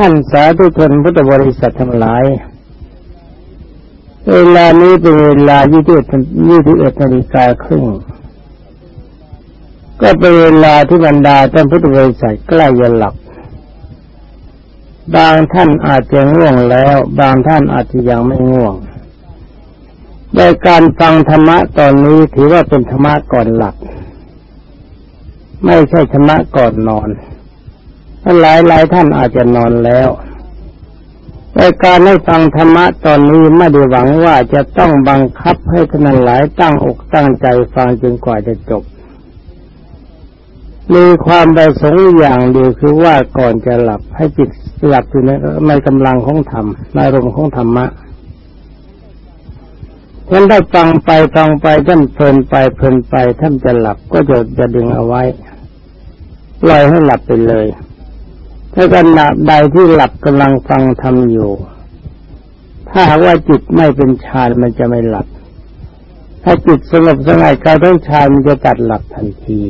ท่านสาธุชนพุทธบริษัททั้งหลาย เวลานี้เป็นเวลายี่สิบเอ็ดยี่สิบเอ็ดนาฬิกาครึ่ง ก็เป็นเวลาที่บรรดาท่านพุทธบริษัทใกล้จะหลับ บางท่านอาจจะง่วงแล้ว บางท่านอาจจะยังไม่ง่วงในการฟังธรรมะตอนนี้ถือว่าเป็นธรรมะก่อนหลับ ไม่ใช่ธรรมะก่อนนอน หลายหลายท่านอาจจะนอนแล้วในการให้ฟังธรรมะตอนนี้ไม่ได้หวังว่าจะต้องบังคับให้ท่านหลายตั้งอกตั้งใจฟังจนกว่าจะจบ มีความประสงค์อย่างเดียวคือว่าก่อนจะหลับให้จิตหลับอยู่ในในกำลังของธรรมในอารมณ์ของธรรมะท่านได้ฟังไปฟังไปท่านเพลินไปเพลินไปท่านจะหลับก็จะจะดึงเอาไว้ปล่อยให้หลับไปเลย ถ้าขณะใดที่หลับกำลังฟังทำอยู่ ถ้าหากว่าจิตไม่เป็นฌานมันจะไม่หลับ ถ้าจิตสงบสงัดการทั้งฌานมันจะตัดหลับทันที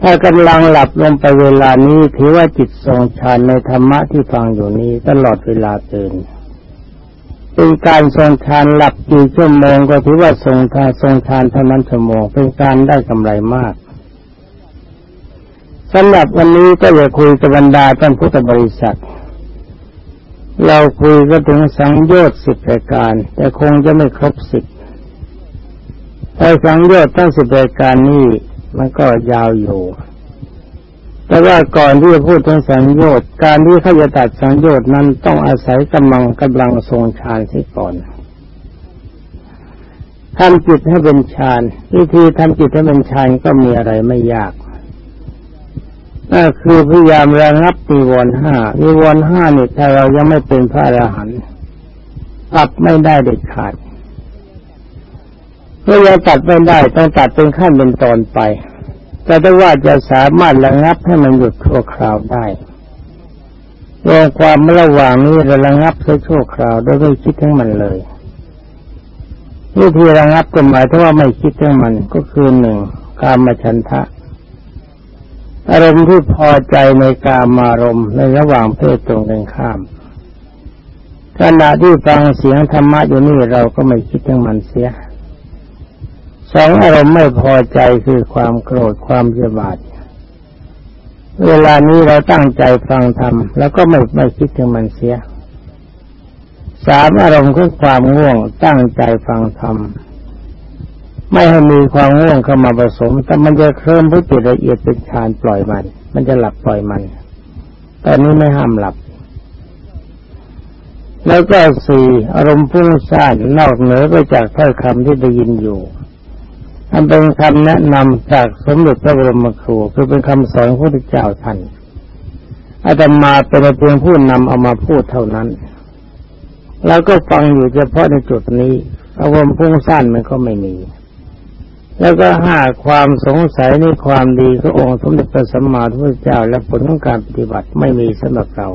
ถ้ากำลังหลับลงไปเวลานี้ถือว่าจิตทรงฌานในธรรมะที่ฟังอยู่นี้ตลอดเวลาตื่นเป็นการทรงฌานหลับกี่ชั่วโมงก็ถือว่าทรงฌานทรงฌานเท่านั้นชั่วโมงเป็นการได้กำไรมาก สำหรับวันนี้ก็จะคุยกับบรรดาท่านพุทธบริษัท เราคุยก็ถึงสังโยชน์สิบรายการ แต่คงจะไม่ครบสิบแต่สังโยชน์ทั้งสิบรายการนี้มันก็ยาวอยู่ แต่ว่าก่อนที่จะพูดถึงสังโยชน์การที่เขาจะตัดสังโยชน์นั้นต้องอาศัยกำลังกำลังทรงฌานเสียก่อนทำจิตให้เป็นฌานวิธีทำจิตให้เป็นฌานก็มีอะไรไม่ยาก ก็คือพยายามระงับนิวรณ์ห้านิวรณ์ห้าเนี่ยถ้าเรายังไม่เป็นพระอรหันต์ตัดไม่ได้เด็ดขาดเมื่อยังตัดไม่ได้ต้องตัดเป็นขั้นเป็นตอนไป แต่ถ้าว่าจะสามารถระงับให้มันหยุดชั่วคราวได้รวมความระหว่างนี้เราระงับชั่วคราวโดยไม่คิดทั้งมันเลยวิธีระงับก็หมายถึงว่าไม่คิดทั้งมันก็คือหนึ่งการมาชันทะ อารมณ์ที่พอใจในกามารมณ์ในระหว่างเพศตรงกันข้ามขณะที่ฟังเสียงธรรมะอยู่นี่เราก็ไม่คิดถึงมันเสียสองอารมณ์ไม่พอใจคือความโกรธความเจ็บาดเวลานี้เราตั้งใจฟังธรรมแล้วก็ไม่ไม่คิดถึงมันเสียสามอารมณ์คือความง่วงตั้งใจฟังธรรม ไม่ให้มีความง่วงเข้ามาผสม แต่มันจะเคลื่อนผู้จิตละเอียดเป็นฌานปล่อยมัน มันจะหลับปล่อยมัน แตอนนี้ไม่ห้ามหลับ แล้วก็สี่อารมณ์พุ่งซ่านนอกเหนือไปจากถ้อยคำที่ได้ยินอยู่อันเป็นคำแนะนำจากสมเด็จพระบรมครูคือเป็นคำสอนพระพุทธเจ้าท่านอาตมาเป็นเพียงผู้นำเอามาพูดเท่านั้น แล้วก็ฟังอยู่เฉพาะในจุดนี้อารมณ์พุ่งซ่านมันก็ไม่มี แล้วก็ห้าความสงสัยในความดีขององค์สมเด็จพระสัมมาสัมพุทธเจ้า และผลของการปฏิบัติไม่มีสำหรับเรา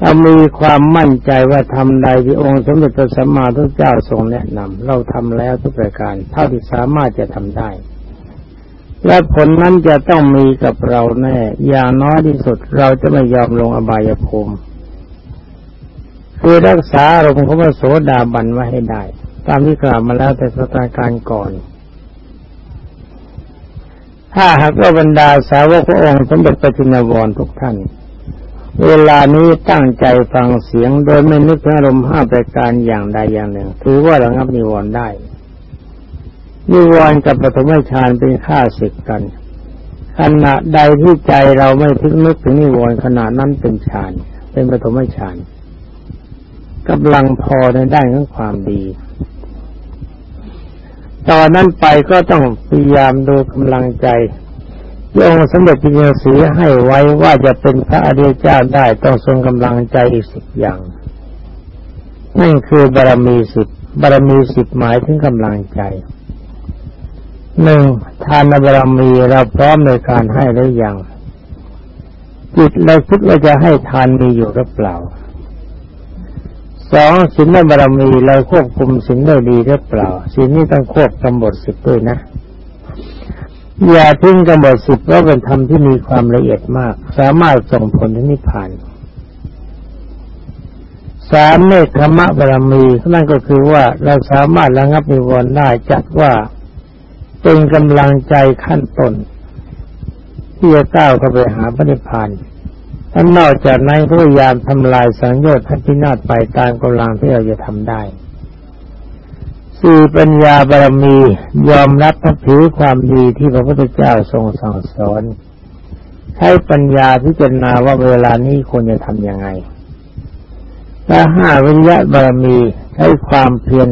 เรามีความมั่นใจว่าทำใดที่องค์สมเด็จพระสัมมาสัมพุทธเจ้าทรงแนะนำเราทำแล้วทุกประการเท่าที่สามารถจะทำได้ และผลนั้นจะต้องมีกับเราแน่ อย่างน้อยที่สุดเราจะไม่ยอมลงอบายภูมิคือรักษาอารมณ์ของพระโสดาบันไว้ให้ได้ ตามที่กล่าวมาแล้วแต่สถานการณ์ก่อน ถ้าหากว่าบรรดาสาวกพระองค์สมเด็จพระจินวรทุกท่าน เวลานี้ตั้งใจฟังเสียงโดยไม่นึกถึงอารมณ์ห้าประการอย่างใดอย่างหนึ่ง ถือว่าระงับนิวรณ์ได้ นิวรณ์กับปฐมฌานเป็นข้าศึกกันขณะใดที่ใจเราไม่ทึกนึกถึงนิวรณ์ขณะนั้นเป็นฌานเป็นปฐมฌานกำลังพอในด้านของความดี ตอนนั้นไปก็ต้องพยายามดูกำลังใจยองสมเด็จพระเจ้าสีให้ไว้ว่าจะเป็นพระอริยเจ้าได้ต้องทรงกำลังใจอีกสิบอย่าง นั่นคือบารมีสิบบารมีสิบหมายถึงกำลังใจหนึ่งทานบารมีเราพร้อมในการให้หรือยังจิตเราคิดว่าจะให้ทานมีอยู่หรือเปล่า สองศีลบารมีเราควบคุมศีลได้ดีหรือเปล่าศีลนี้ต้องควบกำหนดสิบด้วยนะ อย่าทิ้งกำหนดสิบเพราะเป็นธรรมที่มีความละเอียดมาก สามารถส่งผลถึงนิพพานสามเมฆขมบารมีนั่นก็คือว่าเราสามารถระงับนิวรณ์ได้จัดว่าเป็นกำลังใจขั้นต้นที่จะก้าวเข้าไปหาพระนิพพาน ท่านนอกจากนั้นพยายามทำลายสังโยชน์ทัพินาศไปตามกำลังที่เราจะทำได้สี่ปัญญาบารมียอมรับทัถือความดีที่พระพุทธเจ้าทรงสั่งสอนใช้ปัญญาพิจารณาว่าเวลานี้ควรจะทำยังไงและห้าวิญญาบารมีใช้ความเพียร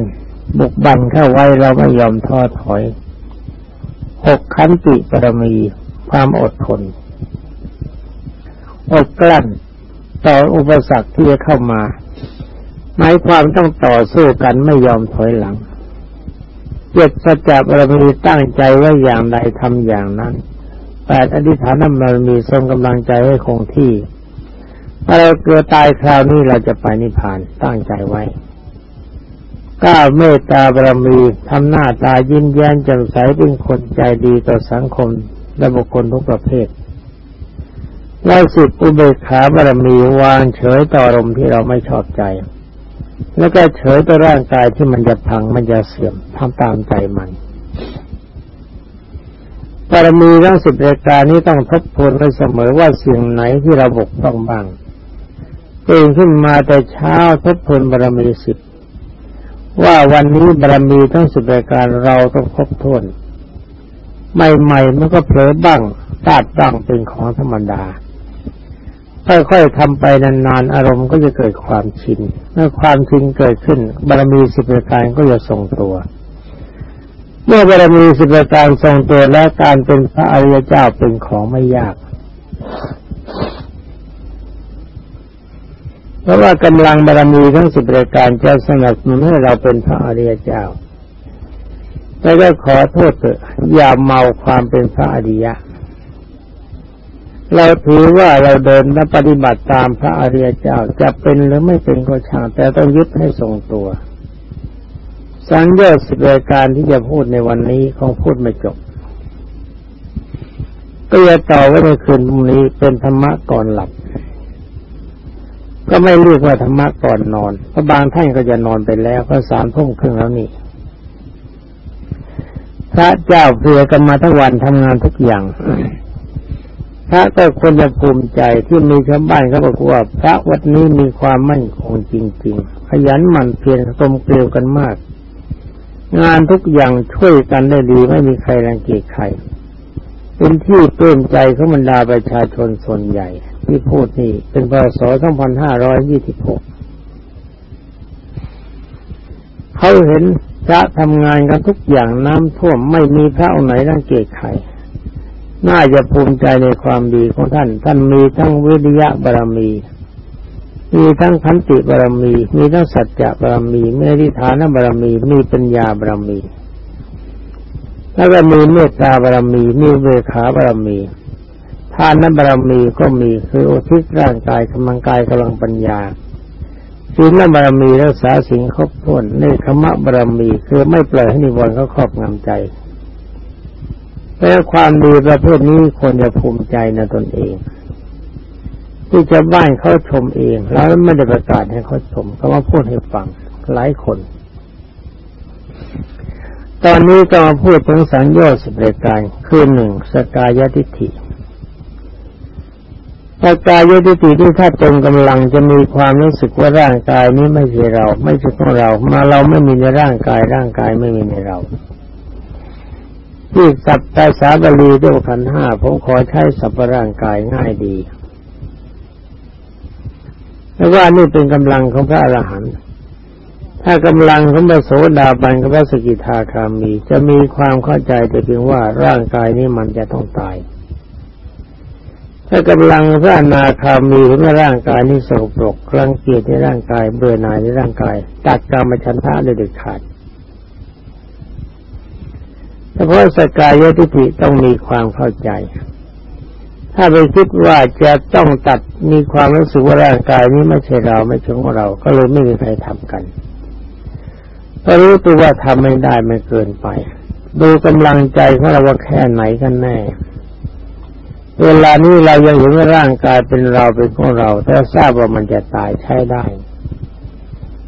บุกบันเข้าไว้เราไม่ยอมท้อถอยหกขันติบารมีความอดทน อดกลั้นต่ออุปสรรคที่จะเข้ามา หมายความต้องต่อสู้กันไม่ยอมถอยหลังเจ็ดสัจจะบารมีตั้งใจว่าอย่างใดทำอย่างนั้นแปดอธิษฐานบารมีทรงกำลังใจให้คงที่ถ้าเราเกิดตายคราวนี้เราจะไปนิพพานตั้งใจไว้ก้าเมตตาบารมีทำหน้าตายิ้มแย้มแจ่มใสเป็นคนใจดีต่อสังคมและบุคคลทุกประเภท แล้วสิบอุเบกขาบารมีวางเฉยต่ออารมณ์ที่เราไม่ชอบใจ แล้วก็เฉยต่อร่างกายที่มันจะพังมันจะเสื่อมทำตามใจมันบารมีทั้งสิบรายการนี้ต้องทบทวนไว้เสมอว่าสิ่งไหนที่เราบกต้องบ้างตื่นขึ้นมาแต่เช้าทบทวนบารมีสิบว่าวันนี้บารมีทั้งสิบรายการเราต้องครบถ้วนใหม่ๆมันก็เผลอบ้างตาดบ้างเป็นของธรรมดา ค่อยๆทำไปนานๆ อารมณ์ก็จะเกิดความชิน เมื่อความชินเกิดขึ้น บารมีสิบประการก็จะทรงตัว เมื่อบารมีสิบประการทรงตัวและการเป็นพระอริยเจ้าเป็นของไม่ยาก เพราะว่ากำลังบารมีทั้งสิบประการจะสนับสนุนให้เราเป็นพระอริยเจ้าแล้วก็ขอโทษเถอะอย่าเมาความเป็นพระอริยะ เราถือว่าเราเดินและปฏิบัติตามพระอริยเจ้าจะเป็นหรือไม่เป็นก็ช่างแต่ต้องยึดให้ทรงตัว สังเยชสิบรายการที่จะพูดในวันนี้คงพูดไม่จบ ก็จะต่อไว้ในคืนพรุ่งนี้เป็นธรรมะก่อนหลับ ก็ไม่เรียกว่าธรรมะก่อนนอนเพราะบางท่านก็จะนอนไปแล้วเพราะสามทุ่มครึ่งแล้วนี่พระเจ้าเพื่อกันมาทั้งวันทำงานทุกอย่าง พระก็ควรจะภูมิใจที่มีชาวบ้านเขาบอกว่า พระวัดนี้มีความมั่นคงจริง ๆ ขยันหมั่นเพียรตมเกลียวกันมาก งานทุกอย่างช่วยกันได้ดีไม่มีใครรังเกียจใครเป็นที่เพิ่มใจของบรรดาประชาชนส่วนใหญ่ ที่พูดนี่เป็นพศ2526เขาเห็นพระทำงานกันทุกอย่างน้ำท่วมไม่มีพระองค์ไหนรังเกียจใคร น่าจะภูมิใจในความดีของท่าน ท่านมีทั้งวิริยะบารมี มีทั้งขันติบารมี มีทั้งสัจจะบารมีมีอธิฐานบารมี มีปัญญาบารมี แล้วก็มีเมตตาบารมี มีเวขาบารมี ทานนั้นบารมีก็มีคืออุทิศร่างกายกำลังกายกำลังปัญญาศีลบารมีรักษาสิ่งครบถ้วนในคมะบารมีคือไม่ปล่อยให้นิวรณ์เขาครอบงำใจ แต่ความดีประเภทนี้ควรจะภูมิใจในตนเอง ที่จะบ้านเขาชมเอง แล้วไม่ได้ประกาศให้เขาชมเขามาพูดให้ฟังหลายคน ตอนนี้จะมาพูดถึงสังโยชน์สิบรายการคือหนึ่งสกายทิฏฐิถ้ากายยุติที่ถ้าเต็มกำลังจะมีความรู้สึกว่าร่างกายนี้ไม่ใช่เรา ไม่ใช่ของเรา มาเราไม่มีในร่างกายร่างกายไม่มีในเรา ที่สัพตาสาบาลีด้วยขันห้าผมขอใช้สัพร่างกายง่ายดีแล้วว่านี่เป็นกำลังของพระอรหันต์ถ้ากำลังของพระโสดาบันกับพระสกิทาคามี จะมีความเข้าใจแต่เพียงว่าร่างกายนี้มันจะต้องตาย ถ้ากำลังพระนาคามีเห็นว่าร่างกายนี้สกปรกรังเกียจในร่างกายเบื่อหน่ายในร่างกาย ตัดกรรมชันทะเลยเด็ดขาด ฉพาะสกายทิฏฐิต้องมีความเข้าใจ ถ้าไปคิดว่าจะต้องตัดมีความรู้สึกว่าร่างกายนี้ไม่ใช่เราไม่ใช่ของเรา ก็เลยไม่มีใครทำกันพอรู้ตัวว่าทำไม่ได้ไม่เกินไป ดูกำลังใจของเราว่าแค่ไหนกันแน่ เวลานี้เรายังเห็นว่าร่างกายเป็นเราเป็นของเรา แต่ทราบว่ามันจะตายใช้ได้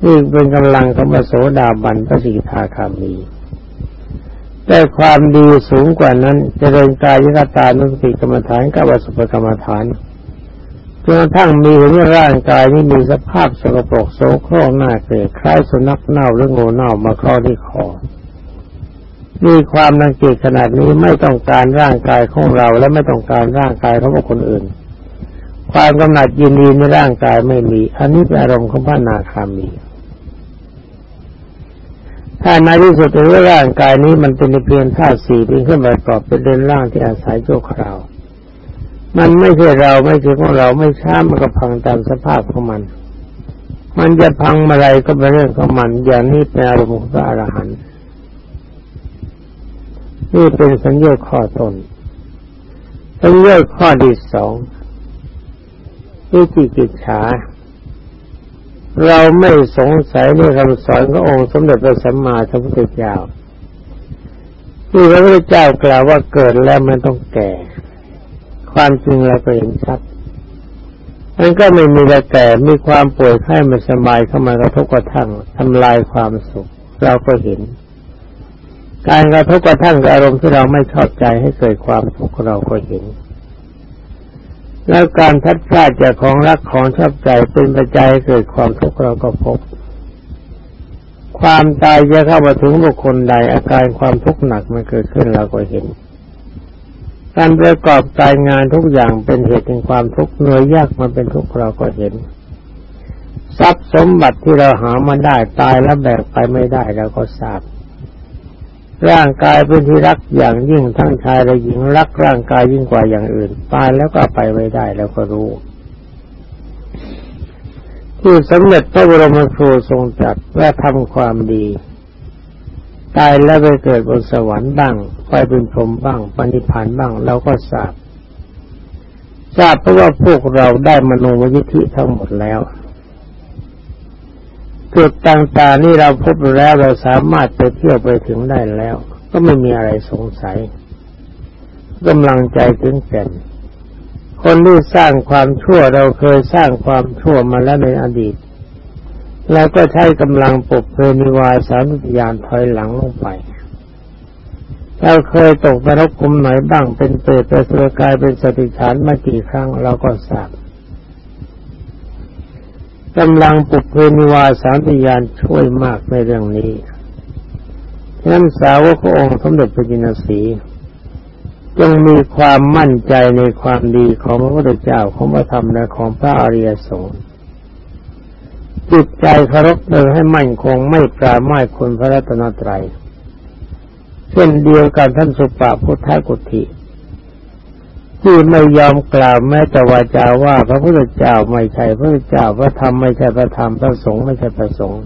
นี่เป็นกำลังของพระโสดาบันพระสิกขาคามี แต่ความดีสูงกว่านั้นจเจริญกายยตานุสติกรรมฐานกับวสุปกรรมฐานจนกระทั่งมีเห็นร่างกายนี้มีสภาพสกปรกโสโครกหน้าเกลียดคล้ายสุนัขเน่าหรืองูเน่ามาคลอที่คอมีความนังเกียจขนาดนี้ไม่ต้องการร่างกายของเราและไม่ต้องการร่างกายของคนอื่น ความกำหนัดยินดีในร่างกายไม่มีอันนี้เป็นอารมณ์ของพระนาคามี ถ้าในที่สุดถือว่าร่างกายนี้มันเป็นเพียงธาตุสี่เป็นเครื่องประกอบเป็นเดินร่างที่อาศัยโจคราว มันไม่ใช่เราไม่ใช่ของเราไม่ช้ามันก็พังตามสภาพของมัน มันจะพังเมื่อไรก็เป็นเรื่องของมัน อย่างนี้เป็นอารมณ์ของพระอรหันต์นี่เป็นสัญญาข้อต้นสัญญาข้อที่สองวิจิกิจฉา เราไม่สงสัยในคำสอนขององค์สมเด็จพระสัมมาสัมพุทธเจ้าที่พระพุทธเจ้ากล่าวว่าเกิดแล้วมันต้องแก่ ความจริงเราก็เห็นชัดมันก็ไม่มีแต่แก่มีความป่วยไข้ไม่สบายเข้ามากระทบกระทั่งทำลายความสุข เราก็เห็น การกระทบกระทั่งอารมณ์ที่เราไม่ชอบใจให้เกิดความทุกข์เราก็เห็น แล้วการทัดพลาดจากของรักของชอบใจเป็นปัจจัยเกิดความทุกข์เราก็พบ ความตายจะเข้ามาถึงบุคคลใด อาการความทุกข์หนักมันเกิดขึ้นเราก็เห็น การประกอบการงานทุกอย่างเป็นเหตุแห่งความทุกข์เหนื่อยยากมันเป็นทุกข์เราก็เห็น ทรัพย์สมบัติที่เราหามาได้ตายแล้วแบกไปไม่ได้เราก็ทราบ ร่างกายเป็นที่รักอย่างยิ่งทั้งชายและหญิงรักร่างกายยิ่งกว่าอย่างอื่น ตายแล้วก็ไปไม่ได้แล้วก็รู้ ที่สำเร็จพระบรมครูทรงจัดว่าทำความดี ตายแล้วไปเกิดบนสวรรค์บ้างไปเป็นพรหมบ้างปณิพานบ้างเราก็ทราบทราบเพราะว่าพวกเราได้มโนมยิธิทั้งหมดแล้ว จุดต่างๆนี่เราพบแล้วเราสามารถไปเที่ยวไปถึงได้แล้ว ก็ไม่มีอะไรสงสัยกำลังใจถึงแก่นคนที่สร้างความชั่วเราเคยสร้างความชั่วมาแล้วในอดีต แล้วก็ใช้กำลังปกเพนิวายสานุญาณถอยหลังลงไป เราเคยตกนรกคุมไหนบ้างเป็นเปรตเป็นสุรกายเป็นสติฉานมากี่ครั้งเราก็ทราบ กำลังปุกเพนิวาสามปิยานช่วยมากในเรื่องนี้ฉะนั้นสาวกองค์สมเด็จพระจินสีจงมีความมั่นใจในความดีของพระพุทธเจ้าของพระธรรมและของพระอริยสงฆ์จิตใจเคารพเดินให้มั่นคงไม่ปราม่คุณพระรัตนตรัย เช่นเดียวกันท่านสุปาพุทธกุฏิ ที่ไม่ยอมกล่าวแม้แต่วาจาว่า พระพุทธเจ้าไม่ใช่พระพุทธเจ้าพระธรรมไม่ใช่พระธรรมพระสงฆ์ไม่ใช่พระสงฆ์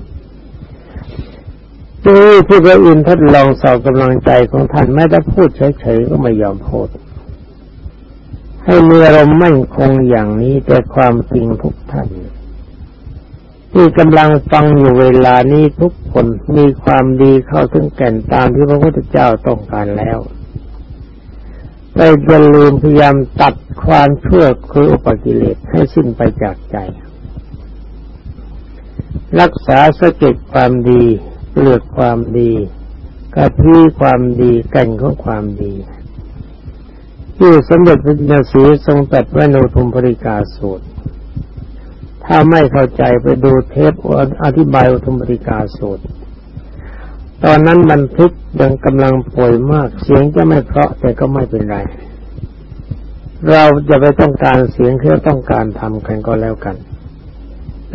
ที่ที่พระอินทร์ทดลองสอบกำลังใจของท่านแม้แต่พูดเฉยๆก็ไม่ยอมพูดให้มีอารมณ์มั่นคงอย่างนี้แต่ความจริงทุกท่านที่กำลังฟังอยู่เวลานี้ทุกคนมีความดีเข้าถึงแก่นตามที่พระพุทธเจ้าต้องการแล้ว ไปอย่าลืมพยายามตัดความชั่วคืออุปกิเลสให้สิ้นไปจากใจ รักษาสเก็ดความดีเปลือกความดีกระพี้ความดีแก่นของความดีที่สมเด็จพระจินสีทรงตัดไว้ในทุมปริกาสูตร ถ้าไม่เข้าใจไปดูเทปอธิบายอุทุมปริกาสูตร ตอนนั้นบันทึกยังกำลังป่วยมาก เสียงจะไม่เพราะแต่ก็ไม่เป็นไร เราจะไปต้องการเสียงเพื่อต้องการทำกันก็แล้วกัน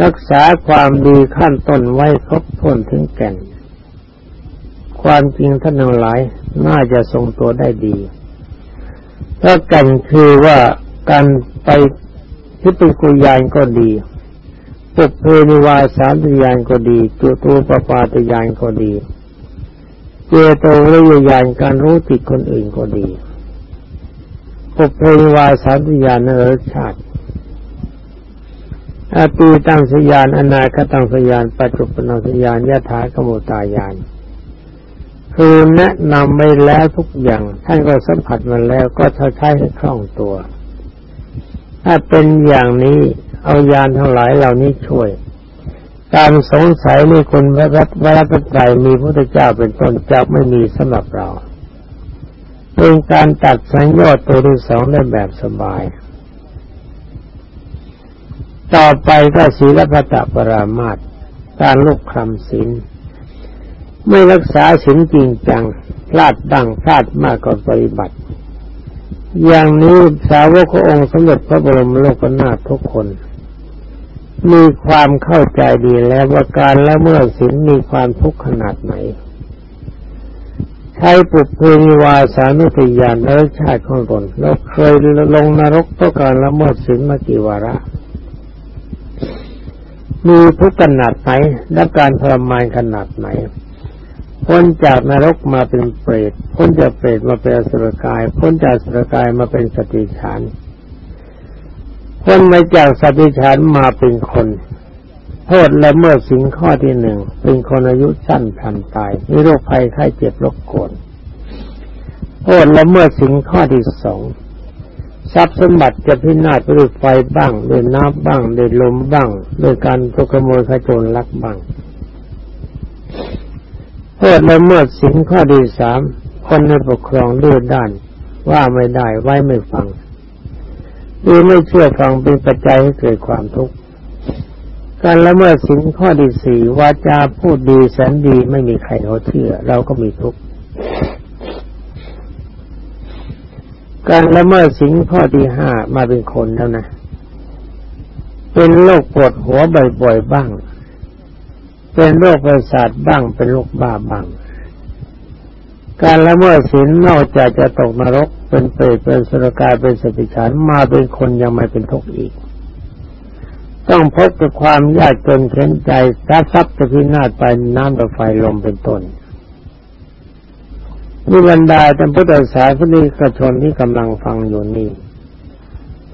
รักษาความดีขั้นต้นไว้ครบถ้วนถึงแก่น ความจริงท่านทั้งหลายน่าจะทรงตัวได้ดีถ้ากันคือว่าการไปที่เป็นกุยานก็ดีปุเพนิวาสานตยานก็ดีจุตูปปาตยานก็ดี เจโตวิญญาณการรู้จิตคนอื่นก็ดีปุเพวาสามญาณนรชาติอาตีตังสยานอนาคตังสยานปัจจุบันสยานยะถากมุตายาน คือแนะนำไปแล้วทุกอย่างท่านก็สัมผัสมาแล้วก็ใช้ให้คล่องตัว ถ้าเป็นอย่างนี้เอายานทั้งหลายเหล่านี้ช่วย การสงสัยในคนพระพระรัตนตรมีพระพุทธเจ้าเป็นต้นจะไม่มีสำหรับเราเป็นการตัดสัญญาตัวที่สองได้แบบสบาย ต่อไปก็ศีลพัตปรามาตการลุกคำศีลไม่รักษาศีลจริงจัง พลาดบ้างพลาดมากกว่าปฏิบัติ อย่างนี้สาวกขององค์สมเด็จพระบรมโลกนาถทุกคน มีความเข้าใจดีแล้วว่าการละเมิดศีลมีความทุกข์ขนาดไหน ใช้ปุพเพนิวาสานุติยานรสชาติของตนเราเคยลงนรกเพราะการละเมิดศีลมากี่วาระมีทุกข์ขนาดไหนและการทรมานขนาดไหนพ้นจากนรกมาเป็นเปรตพ้นจากเปรตมาเป็นสุรกาย พ้นจากสุรกายมาเป็นสติฉาน คนมาจากสัตว์ฉานมาเป็นคน โทษและเมื่อสิ่งข้อที่หนึ่งเป็นคนอายุสั้นพันตายมีโรคภัยไข้เจ็บโรบกวนโทษและเมื่อสิ่งข้อที่สองทรัพย์สมบัติจะพินาศไปด้วยไฟบ้างด้วยน้ำบ้างด้วยลมบ้างด้วยการตกขโมยขโจรลักบ้างโทษและเมื่อสิ่งข้อที่สามคนในปกครองดื้อด้าน ว่าไม่ได้ไว้ไม่ฟัง คือไม่เชื่อฟังเป็นปัจจัยให้เกิดความทุกข์การละเมิดสินข้อที่สี่วาจาพูดดีแสนดีไม่มีใครเขาเชื่อ เราก็มีทุกข์การละเมิดสินข้อที่ห้ามาเป็นคนแล้วนะ เป็นโรคปวดหัวบ่อยๆบ้าง เป็นโรคประสาทบ้าง เป็นโรคบ้าบ้าง การละเมิดศีลนอกจากจะตกนรก เป็นเปรตเป็นสุรกายเป็นสติฉานมาเป็นคนยังไม่เป็นทุกข์อีก ต้องพบกับความยากจนเข็นใจทรัพย์ทรัพย์จะพินาศไปน้ำกับไฟลมเป็นต้นนี่บรรดาท่านพุทธศาสนิกชนที่กำลังฟังอยู่นี่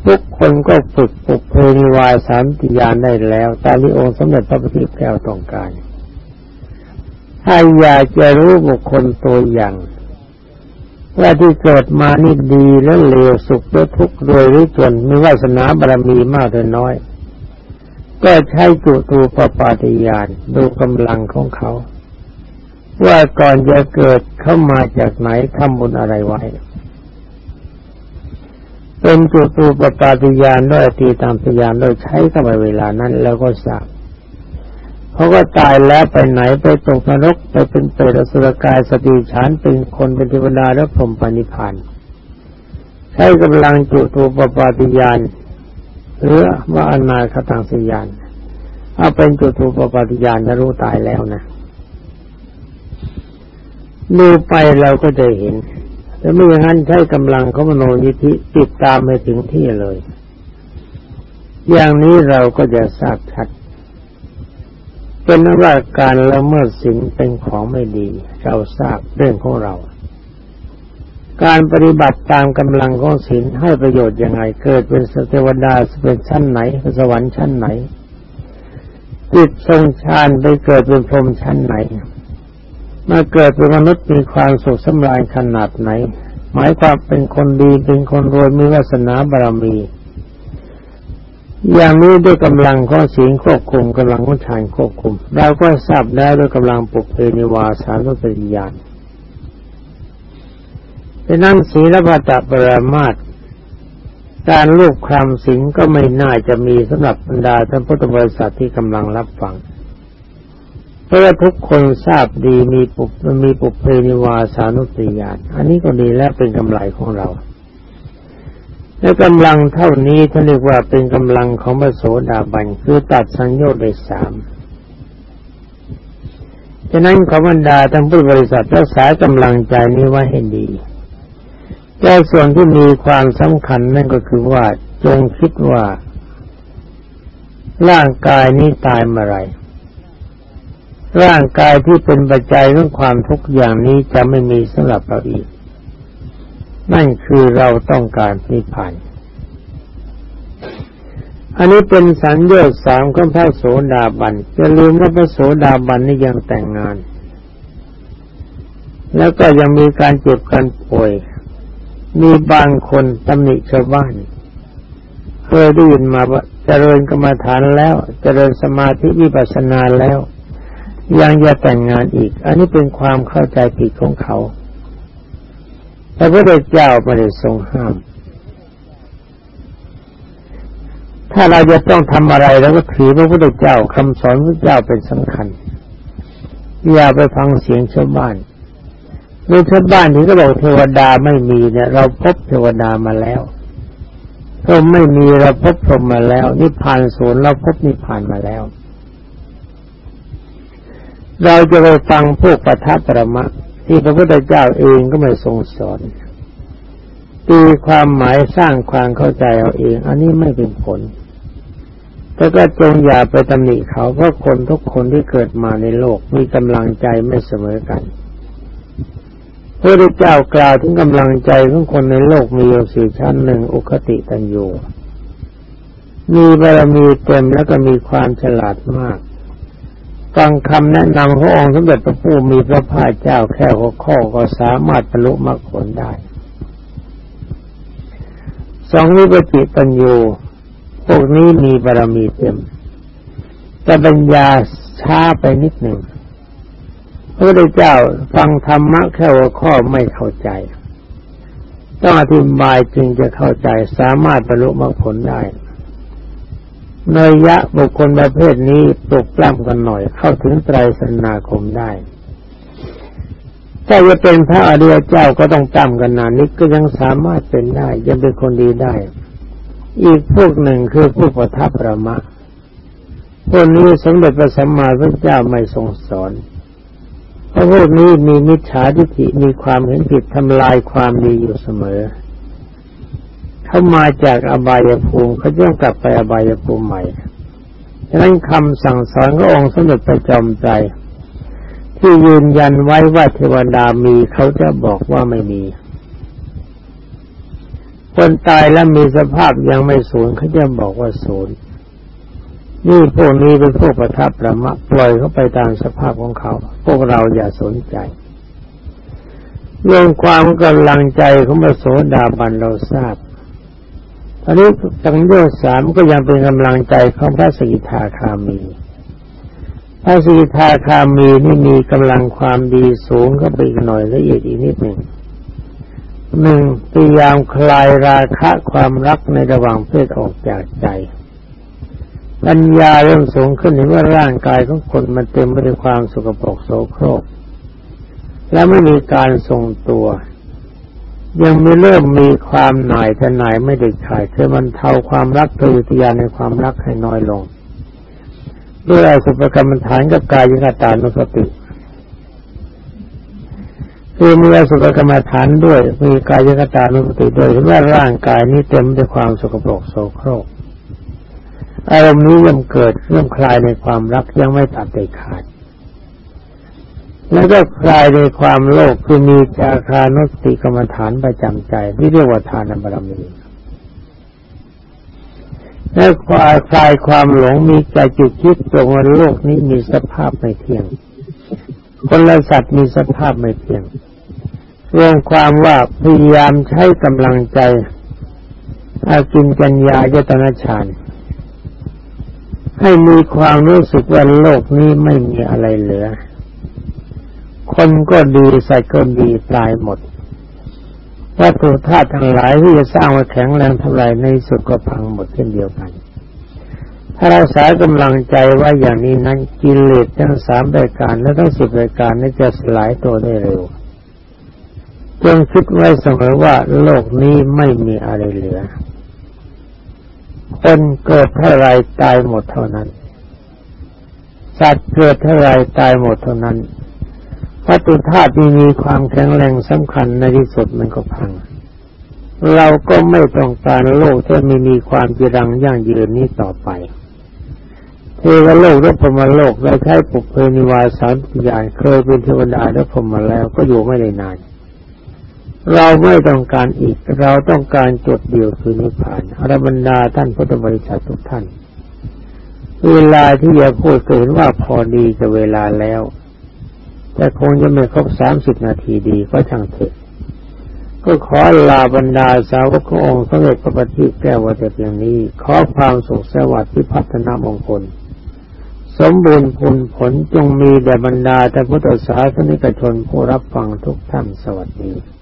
ทุกคนก็ฝึกปุกเพนิวายสามติยานได้แล้ว ตามที่องค์สมเด็จพระพุทธเจ้าต้องการ ถ้าอยากจะรู้บุคคลตัวอย่าง ว่าที่เกิดมานี่ดีและเลวสุขหรือทุกข์รวยหรือจนมีวาสนาบารมีมากหรือน้อย ก็ใช้จุตูปปาติยานดูกำลังของเขา ว่าก่อนจะเกิดเข้ามาจากไหนทำบุญอะไรไว้ เป็นจุตูปปาติยานด้วยตีตามพยานโดยใช้กับเวลานั้นแล้วก็ทราบ เขาก็ตายแล้วไปไหนไปตกนรกไปเป็นเปรตสุรกายสติฉานเป็นคนเป็นเทวดาและพรหมปณิพานธ์ใช้กำลังจุตูปปาติยานหรือว่าอนาคตังสยานเอาเป็นจุตูปปาติยานจะรู้ตายแล้วนะดูไปเราก็จะเห็นแต่ไม่อย่างนั้นใช้กำลังเของมโนยิธิติดตามไปถึงที่เลย อย่างนี้เราก็จะทราบชัด เป็นว่าการละเมิดศีลเป็นของไม่ดี เราทราบเรื่องของเรา การปฏิบัติตามกำลังของศีลให้ประโยชน์ยังไง เกิดเป็นสเทวดาเป็นชั้นไหนสวรรค์ชั้นไหนจิตทรงฌานไปเกิดเป็นพรหมชั้นไหนมาเกิดเป็นมนุษย์มีความสุขสำราญขนาดไหน หมายความเป็นคนดีเป็นคนรวยมีวาสนาบารมี อย่างนี้ด้วยกำลังของศีลควบคุมกำลังของฌานควบคุมเราก็ทราบได้ด้วยกำลังปุเพนิวาสานุสติญาณดังนั้นศีลพัตปรามาตการลูกคลำสิงก็ไม่น่าจะมีสำหรับบรรดาท่านพุทธบริษัทที่กำลังรับฟัง เพราะทุกคนทราบดีมีปุมีปุเพนิวาสานุติญาณอันนี้ก็ดีและเป็นกำไรของเรา และกำลังเท่านี้ท่านเรียกว่าเป็นกำลังของพระโสดาบันคือตัดสัญญาได้สามฉะนั้นขบรรดาทั้งผู้บริษัทรักษากำลังใจนี้ไว้ให้ดีแต่ส่วนที่มีความสำคัญนั่นก็คือว่าจงคิดว่า ร่างกายนี้ตายเมื่อไรร่างกายที่เป็นปัจจัยของความทุกข์อย่างนี้จะไม่มีสำหรับเราอีก นั่นคือเราต้องการนิพพานอันนี้เป็นสัญญาสามของพระโสดาบันจะลืมว่าพระโสดาบันนี่ยังแต่งงาน แล้วก็ยังมีการเจ็บกันป่วย มีบางคนตำหนิชาวบ้านเคยได้ยินมาว่าเจริญกรรมฐานแล้วเจริญสมาธิวิปัสสนาแล้ว ยังจะแต่งงานอีก อันนี้เป็นความเข้าใจผิดของเขา พระพุทธเจ้าไม่ได้ทรงห้าม ถ้าเราจะต้องทำอะไรเราก็ถือพระพุทธเจ้าคำสอนพระเจ้าเป็นสำคัญ อย่าไปฟังเสียงชาวบ้านในชาวบ้านที่ก็บอกเทวดาไม่มีเนี่ย เราพบเทวดามาแล้วพรหมไม่มีเราพบพรหมมาแล้ว นิพพานศูนย์เราพบนิพพานมาแล้ว เราจะไปฟังพวกปทัปประมะ ที่พระพุทธเจ้าเองก็ไม่ทรงสอนตีความหมายสร้างความเข้าใจเอาเอง อันนี้ไม่เป็นผล แต่ก็จงอย่าไปตำหนิเขาเพราะคนทุกคนที่เกิดมาในโลกมีกำลังใจไม่เสมอกันพระพุทธเจ้ากล่าวถึงกำลังใจของคนในโลกมีอยู่สี่ชั้นหนึ่งอุคติตันยูมีบารมีเต็มแล้วก็มีความฉลาดมาก ฟังคำแนะนำขององค์สมเด็จพระผู้มีพระภาคเจ้าแค่หัวข้อก็สามารถบรรลุมรรคผลได้ สองวิปจิตัญญูพวกนี้มีบารมีเต็ม แต่ปัญญาช้าไปนิดหนึ่งพระพุทธเจ้าฟังธรรมะแค่หัวข้อไม่เข้าใจ ต้องอธิบายจึงจะเข้าใจสามารถบรรลุมรรคผลได้ นยยะบุคคลประเภทนี้ปลุกปล้ำกันหน่อย เข้าถึงไตรสนาคมได้ถ้าจะเป็นพระอริยเจ้าก็ต้องจำกันนานนี้ก็ยังสามารถเป็นได้ ยังเป็นคนดีได้ อีกพวกหนึ่งคือผู้ประทับประมะพวกนี้สมเด็จพระสัมมาสัมพุทธเจ้าไม่ทรงสอนเพราะพวกนี้มีมิจฉาทิฏฐิมีความเห็นผิดทำลายความดีอยู่เสมอ เขามาจากอบายภูมิเขาต้องกลับไปอบายภูมิใหม่ฉะนั้นคำสั่งสอนขององค์สมเด็จพระจอมใจที่ยืนยันไว้ว่าเทวดามีเขาจะบอกว่าไม่มี คนตายแล้วมีสภาพยังไม่สูญเขาจะบอกว่าสูญนี่พวกนี้เป็นพวกประทับประมะปล่อยเขาไปตามสภาพของเขา พวกเราอย่าสนใจเรื่องความกำลังใจของพระโสดาบันเราทราบ อันนี้ตังโยสามก็ยังเป็นกำลังใจของพระสกิทาคามี พระสกิทาคามีนี่มีกำลังความดีสูงก็ไปอีกหน่อยละเอียดอีกนิดหนึ่งหนึ่งพยายามคลายราคะความรักในระหว่างเพศออกจากใจปัญญาเริ่มสูงขึ้นเห็นว่าร่างกายของคนมันเต็มไปด้วยความสกปรกโสโครก และไม่มีการทรงตัว ยังไม่เริ่มมีความหน่ายแต่หน่ายไม่เด็ดขาดคือมันเทาความรักเธอวิทยาในความรักให้น้อยลงด้วยอสุภกรรมฐานกับกายยิกตานุสติคือมีอสุภกรรมฐานด้วยมีกายยิกตานุสติด้วยเห็นว่าร่างกายนี้เต็มด้วยความสกปรกโสโครกอารมณ์นี้ยังเกิดเริ่มคลายในความรักยังไม่ตัดเด็ดขาด แล้วก็คลายในความโลภคือมีจาคานุสติกรรมฐานประจำใจ ที่เรียกว่าทานบารมีและคลายคลายความหลงมีใจจุดคิดตรงว่าโลกนี้มีสภาพไม่เที่ยง คนละสัตว์มีสภาพไม่เที่ยงรวมความว่าพยายามใช้กำลังใจอากินจัญญายตนาฌานให้มีความรู้สึกว่าโลกนี้ไม่มีอะไรเหลือ คนก็ดีสัตว์ก็ดีตายหมดวัตถุธาตุทั้งหลายที่จะสร้างมาแข็งแรงเท่าไรในสุดก็พังหมดเช่นเดียวกัน ถ้าเราสายกำลังใจว่าอย่างนี้นั้นกิเลสทั้งสามรายการและทั้งสิบรายการนี้จะสลายตัวได้เร็วจงคิดไว้เสมอว่าโลกนี้ไม่มีอะไรเหลือคนเกิดเท่าไรตายหมดเท่านั้น สัตว์เกิดเท่าไรตายหมดเท่านั้น วัตถุธาตุที่มีความแข็งแรงสำคัญในที่สุดมันก็พัง เราก็ไม่ต้องการโลกที่ไม่มีความจีรังยั่งยืนนี้ต่อไป เทวโลกและพมโลกเราใช้ปุเพนิวาสารปิญาณเคยเป็นเทวดาและพมมาแล้วก็อยู่ไม่ได้นาน เราไม่ต้องการอีกเราต้องการจุดเดียวคือนิพพานอรบรรดาท่านพุทธบริษัททุกท่าน เวลาที่จะพูดเกินว่าพอดีกับเวลาแล้ว แต่คงจะไม่ครบสามสิบนาทีดีก็ช่างเถอะก็ขอลาบรรดาสาวกขององค์สมเด็จพระบัณฑิตแก้ววัดเพียงนี้ ขอความสุขสวัสดิ์ที่พัฒนามงคล สมบูรณ์ผลผลจงมีแด่บรรดาแต่พุทธศาสนิกชนผู้รับฟังทุกท่านสวัสดี